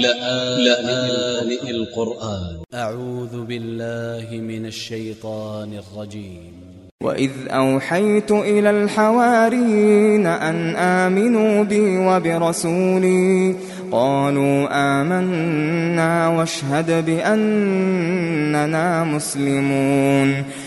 لآن القرآن. أ ع و ذ ب ا ل ل ه من ا ل ش ي ط ا ن ا ل ج ي م وإذ أوحيت إلى الحواريين أن آمنوا بي وبرسولي. قالوا آمنا واشهد بأننا مسلمون.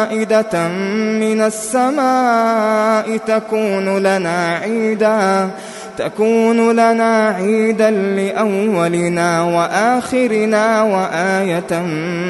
مائدة من السماء تكون لنا عيداً تكون لنا عيدا لأولنا وآخرنا وآية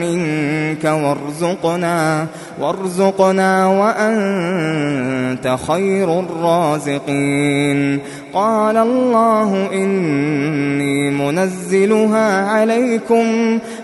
منك وارزقنا وارزقنا وأنت خير الرازقين. قال الله إني منزلها عليكم